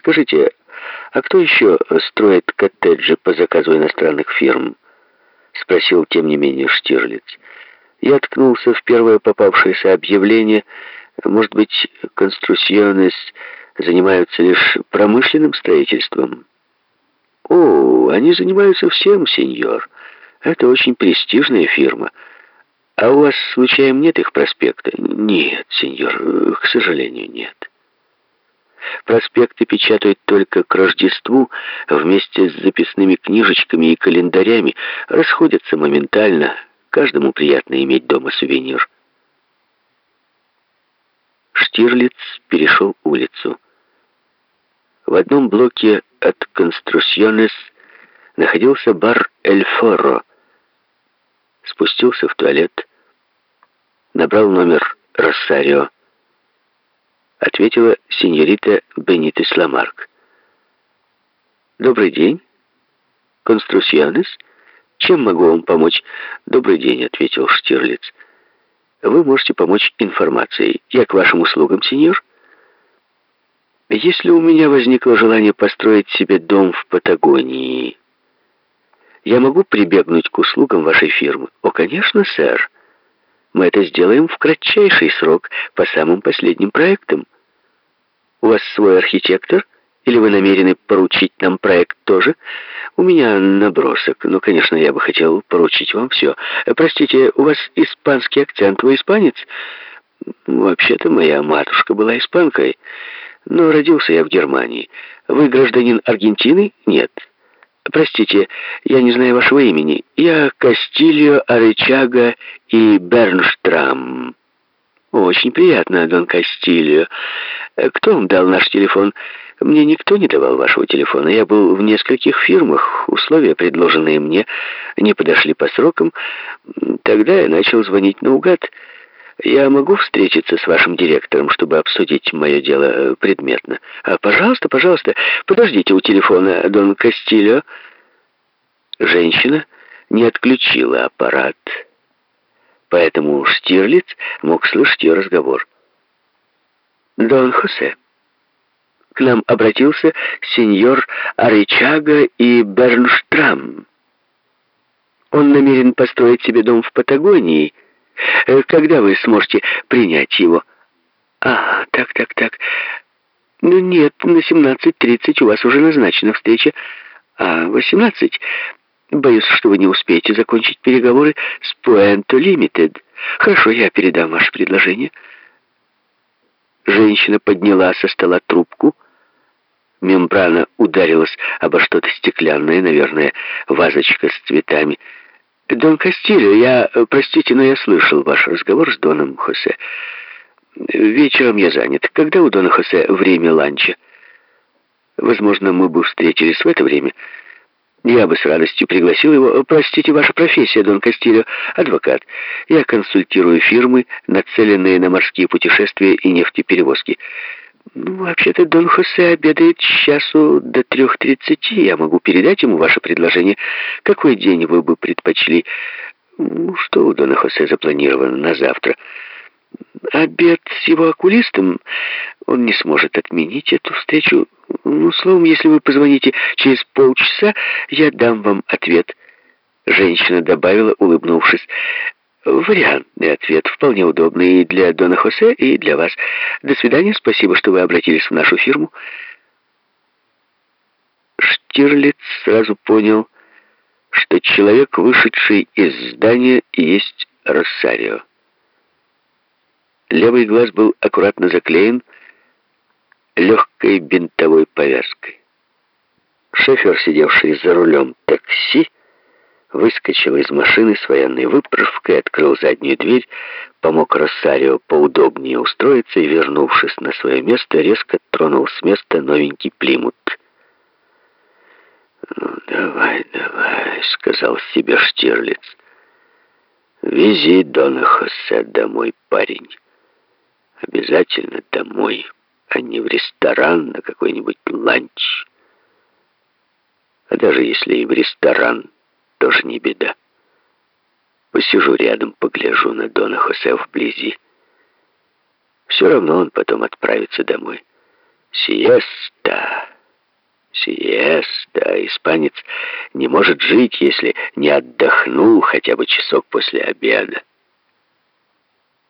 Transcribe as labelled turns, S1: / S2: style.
S1: Скажите, а кто еще строит коттеджи по заказу иностранных фирм? Спросил, тем не менее, Штирлиц. Я ткнулся в первое попавшееся объявление. Может быть, конструсьонес занимаются лишь промышленным строительством? О, они занимаются всем, сеньор. Это очень престижная фирма. А у вас, случаем, нет их проспекта? Нет, сеньор, к сожалению, нет. Проспекты печатают только к Рождеству вместе с записными книжечками и календарями. Расходятся моментально. Каждому приятно иметь дома сувенир. Штирлиц перешел улицу. В одном блоке от Конструсьонес находился бар «Эль Форро». Спустился в туалет, набрал номер «Росарио», ответила сеньорита Бенитес Ламарк. «Добрый день, Конструсьонес. Чем могу вам помочь?» «Добрый день», — ответил Штирлиц. «Вы можете помочь информацией. Я к вашим услугам, сеньор». «Если у меня возникло желание построить себе дом в Патагонии, я могу прибегнуть к услугам вашей фирмы?» «О, конечно, сэр». Мы это сделаем в кратчайший срок по самым последним проектам. У вас свой архитектор? Или вы намерены поручить нам проект тоже? У меня набросок, но, конечно, я бы хотел поручить вам все. Простите, у вас испанский акцент, вы испанец? Вообще-то моя матушка была испанкой, но родился я в Германии. Вы гражданин Аргентины? Нет. Простите, я не знаю вашего имени. Я Кастильо, Арычага и Бернштрам. Очень приятно, Дон Кастильо. Кто вам дал наш телефон? Мне никто не давал вашего телефона. Я был в нескольких фирмах. Условия, предложенные мне, не подошли по срокам. Тогда я начал звонить наугад. Я могу встретиться с вашим директором, чтобы обсудить мое дело предметно? А, пожалуйста, пожалуйста, подождите у телефона, Дон Кастильо. Женщина не отключила аппарат, поэтому Штирлиц мог слышать ее разговор. «Дон Хосе, к нам обратился сеньор Аричага и Бернштрам. Он намерен построить себе дом в Патагонии. Когда вы сможете принять его?» «А, так, так, так. Ну нет, на 17.30 у вас уже назначена встреча. А, 18. Боюсь, что вы не успеете закончить переговоры с Puento Limited. Хорошо, я передам ваше предложение. Женщина подняла со стола трубку. Мембрана ударилась обо что-то стеклянное, наверное, вазочка с цветами. «Дон Кастильо, я... Простите, но я слышал ваш разговор с Доном Хосе. Вечером я занят. Когда у Дона Хосе время ланча? Возможно, мы бы встретились в это время». Я бы с радостью пригласил его. Простите, ваша профессия, Дон Кастильо, адвокат. Я консультирую фирмы, нацеленные на морские путешествия и нефтеперевозки. Ну, вообще-то Дон Хосе обедает с часу до трех тридцати. Я могу передать ему ваше предложение. Какой день вы бы предпочли? Ну, что у Дона Хосе запланировано на завтра? Обед с его окулистом он не сможет отменить эту встречу. Ну, словом, если вы позвоните через полчаса, я дам вам ответ. Женщина добавила, улыбнувшись. Вариантный ответ, вполне удобный и для Дона Хосе, и для вас. До свидания, спасибо, что вы обратились в нашу фирму. Штирлиц сразу понял, что человек, вышедший из здания, есть Росарио. Левый глаз был аккуратно заклеен легкой бинтовой повязкой. Шофер, сидевший за рулем такси, выскочил из машины с военной выправкой, открыл заднюю дверь, помог Росарио поудобнее устроиться и, вернувшись на свое место, резко тронул с места новенький плимут. «Ну, давай, давай», — сказал себе Штирлиц. «Вези Дона Хосе домой, парень». Обязательно домой, а не в ресторан на какой-нибудь ланч. А даже если и в ресторан, тоже не беда. Посижу рядом, погляжу на Дона Хосе вблизи. Все равно он потом отправится домой. Сиеста! Сиеста. Испанец не может жить, если не отдохнул хотя бы часок после обеда.